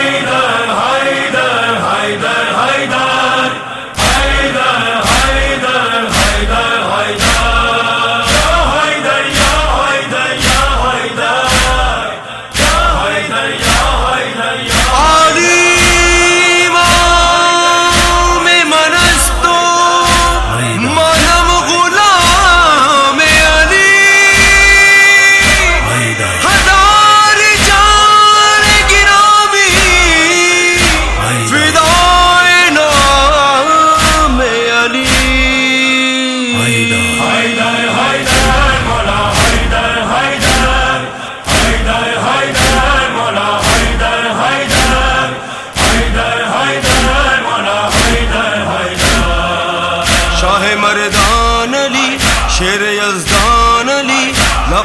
عَلَيْنَا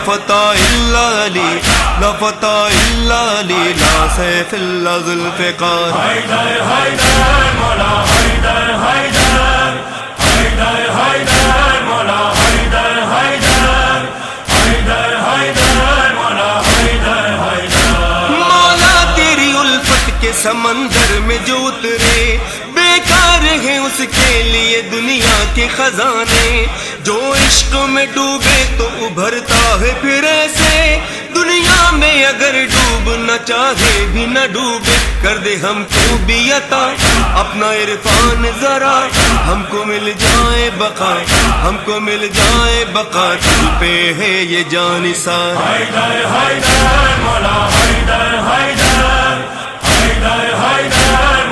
لفتا الا علی لفتا الا علی لا سیف اللہ ذوالفقار۔ حیدر حیدر مولا حیدر حیدر حیدر حیدر مولا حیدر حیدر حیدر حیدر مولا حیدر حیدر مولا تیری الفت کے سمندر میں جو اترے، بیکار ہیں اس کے لیے دنیا کے خزانے۔ جو عشق میں ڈوبے تو ابھرتا ہے پھر ایسے۔ دنیا میں اگر ڈوبنا چاہے بھی نہ ڈوبے، کر دے ہم کو بھی عطا۔ اپنا عرفان ذرا، ہم کو مل جائے بقا۔ ہم کو مل جائے بقا۔ تل پہ ہے یہ جان سار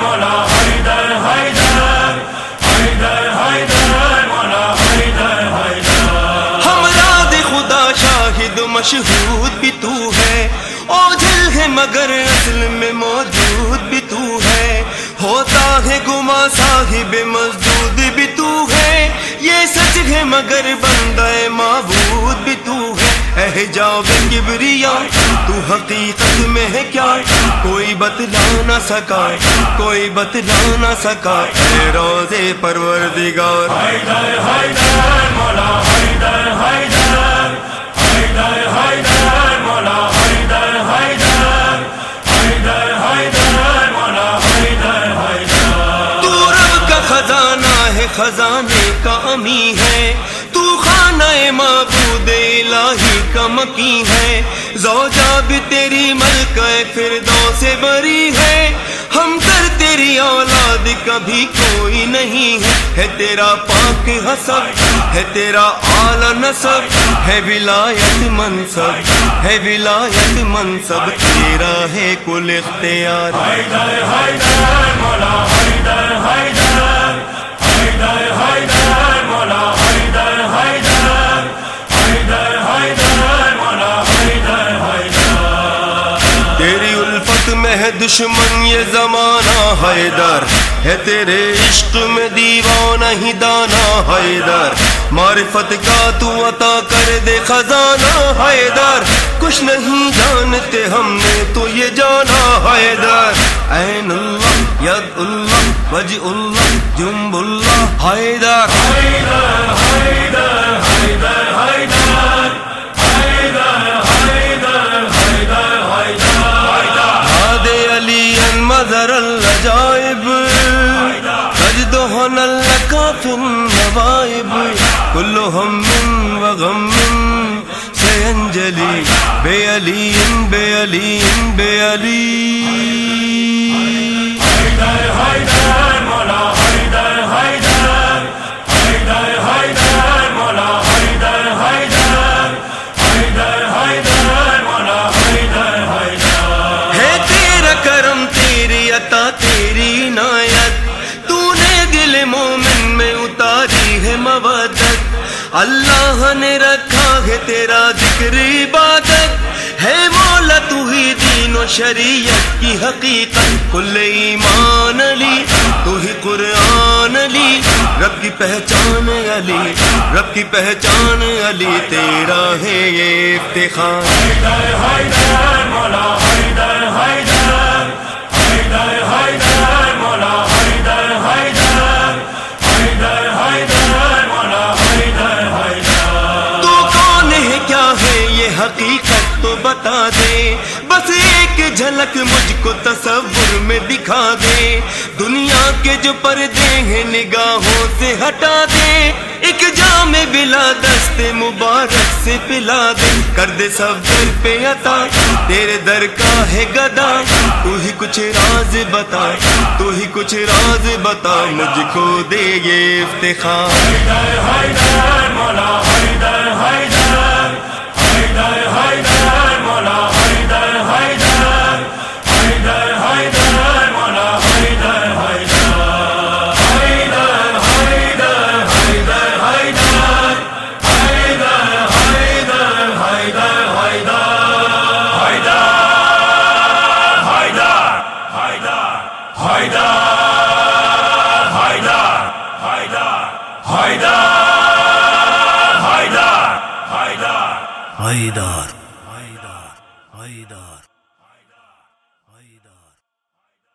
مولا۔ مشہود بھی تو ہے۔ اوجھل ہے مگر اصل میں موجود بھی تو ہے۔ ہوتا ہے گما صاحب مسجود بھی تو ہے۔ یہ سچ ہے مگر بندہ معبود بھی تو ہے۔ اہ جاؤ کبریا، تو حقیقت میں ہے کیا؟ کوئی بتلا نہ سکا، کوئی بتلا نہ سکا۔ اے روزے پروردگار۔ حیدر حیدر مولا حیدر حیدر خزانے کا امی ہے۔ تو خانہ معبود الہی کا مکی ہے۔ زوجہ بھی تیری ملکہ فردو سے بری ہے۔ ہم کر تیری اولاد کبھی کوئی نہیں ہے۔ ہے تیرا پاک حسب، ہے تیرا اعلی نصب۔ ہے ولایت منصب، ہے ولایت منصب۔ تیرا ہے کل اختیار۔ ہے دشمن یہ زمانہ حیدر ہے تیرے عشق میں دیوانہ ہی دانا حیدر معرفت کا تو عطا کر دے خزانہ حیدر کچھ نہیں جانتے ہم نے تو یہ جانا حیدر عین اللہ، ید اللہ وج اللہ، جنب اللہ حیدر حیدر حیدر حیدر حول لك في النوائب كل وغم سينجلي بيلي بيلي, بيلي اللہ نے رکھا ہے تیرا ذکر عبادت۔ ہے مولا تو ہی دین و شریعت کی حقیقت۔ کل ایمان علی، تو ہی قرآن علی۔ رب کی پہچان علی، رب کی پہچان علی، تیرا ہے یہ افتخار۔ بتا دے۔ بس ایک جھلک مجھ کو تصور میں دکھا دے۔ دنیا کے جو پردے ہیں نگاہوں سے ہٹا دے۔ ایک جام بلا دست مبارک سے پلا دے۔ کر دے سب در پہ عطا۔ تیرے در کا ہے گدا۔ تو ہی کچھ راز بتا۔ تو ہی کچھ راز بتا۔ مجھ کو دے یہ افتخار۔ مولا ہائی در ہائی در ہائی در حیدر حیدر حیدر